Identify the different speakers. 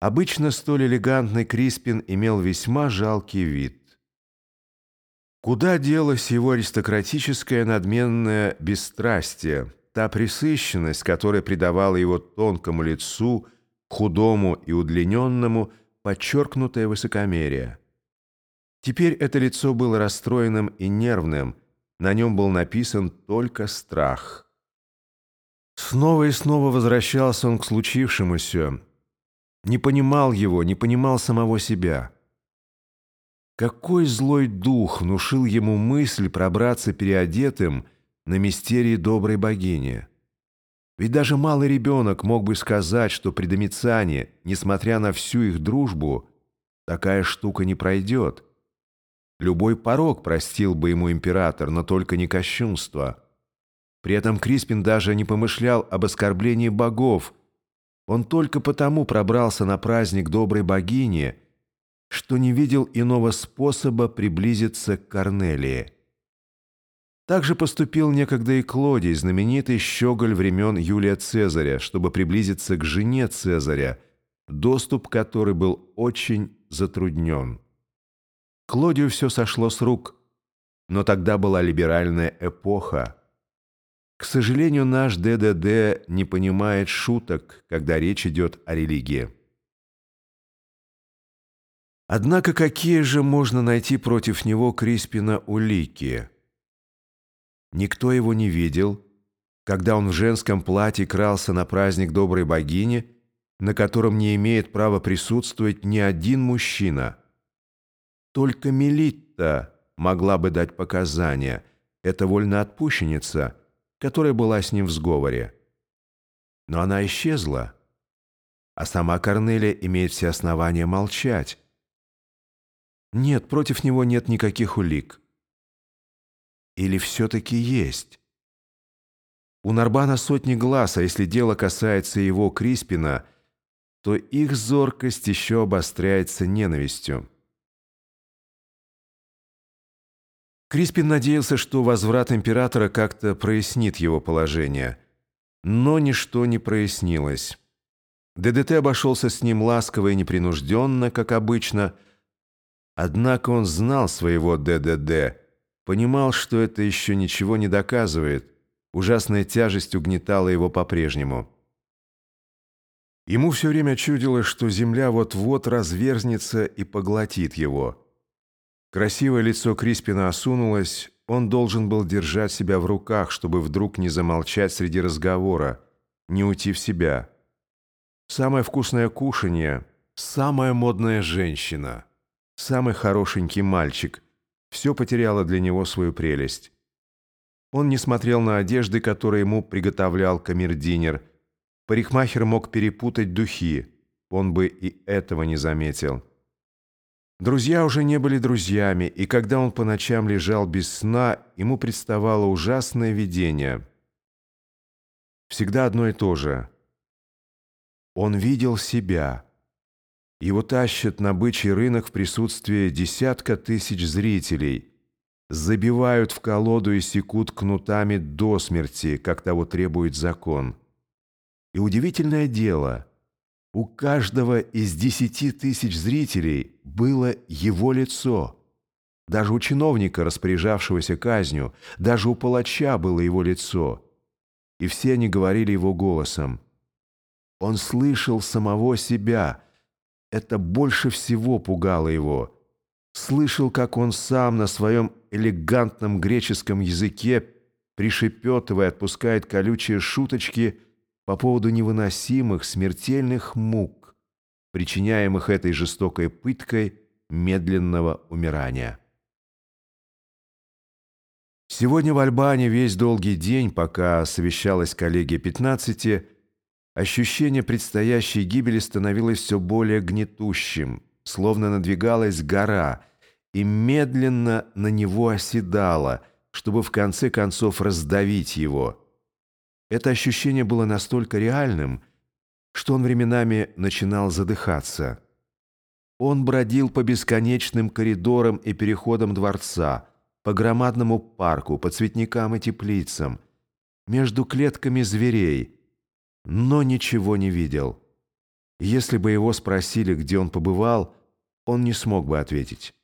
Speaker 1: Обычно столь элегантный Криспин имел весьма жалкий вид. Куда делось его аристократическое надменное бесстрастие, та пресыщенность, которая придавала его тонкому лицу, худому и удлиненному, подчеркнутое высокомерие. Теперь это лицо было расстроенным и нервным, на нем был написан только страх. Снова и снова возвращался он к случившемуся, не понимал его, не понимал самого себя. Какой злой дух внушил ему мысль пробраться переодетым на мистерии доброй богини? Ведь даже малый ребенок мог бы сказать, что при Домициане, несмотря на всю их дружбу, такая штука не пройдет. Любой порог простил бы ему император, но только не кощунство. При этом Криспин даже не помышлял об оскорблении богов – он только потому пробрался на праздник доброй богини, что не видел иного способа приблизиться к Корнелии. Так же поступил некогда и Клодий, знаменитый щеголь времен Юлия Цезаря, чтобы приблизиться к жене Цезаря, доступ к которой был очень затруднен. Клодию все сошло с рук, но тогда была либеральная эпоха – к сожалению, наш ДДД не понимает шуток, когда речь идет о религии. Однако какие же можно найти против него Криспина улики? Никто его не видел, когда он в женском платье крался на праздник доброй богини, на котором не имеет права присутствовать ни один мужчина. Только Мелитта могла бы дать показания. Это вольноотпущенница – которая была с ним в сговоре. Но она исчезла, а сама Корнелия имеет все основания молчать. Нет, против него нет никаких улик. Или все-таки есть? У Нарбана сотни глаз, а если дело касается его Криспина, то их зоркость еще обостряется ненавистью. Криспин надеялся, что возврат императора как-то прояснит его положение. Но ничто не прояснилось. ДДТ обошелся с ним ласково и непринужденно, как обычно. Однако он знал своего ДДД, понимал, что это еще ничего не доказывает. Ужасная тяжесть угнетала его по-прежнему. Ему все время чудилось, что земля вот-вот разверзнется и поглотит его – Красивое лицо Криспина осунулось, он должен был держать себя в руках, чтобы вдруг не замолчать среди разговора, не уйти в себя. Самое вкусное кушанье, самая модная женщина, самый хорошенький мальчик – все потеряло для него свою прелесть. Он не смотрел на одежды, которые ему приготовлял камердинер. Парикмахер мог перепутать духи, он бы и этого не заметил. Друзья уже не были друзьями, и когда он по ночам лежал без сна, ему представало ужасное видение. Всегда одно и то же. Он видел себя. Его тащат на бычий рынок в присутствии десятка тысяч зрителей. Забивают в колоду и секут кнутами до смерти, как того требует закон. И удивительное дело — у каждого из десяти тысяч зрителей было его лицо. Даже у чиновника, распоряжавшегося казнью, даже у палача было его лицо. И все они говорили его голосом. Он слышал самого себя. Это больше всего пугало его. Слышал, как он сам на своем элегантном греческом языке, пришепетывая, отпускает колючие шуточки – по поводу невыносимых смертельных мук, причиняемых этой жестокой пыткой медленного умирания. Сегодня в Альбане весь долгий день, пока совещалась коллегия 15, ощущение предстоящей гибели становилось все более гнетущим, словно надвигалась гора и медленно на него оседала, чтобы в конце концов раздавить его – это ощущение было настолько реальным, что он временами начинал задыхаться. Он бродил по бесконечным коридорам и переходам дворца, по громадному парку, по цветникам и теплицам, между клетками зверей, но ничего не видел. Если бы его спросили, где он побывал, он не смог бы ответить.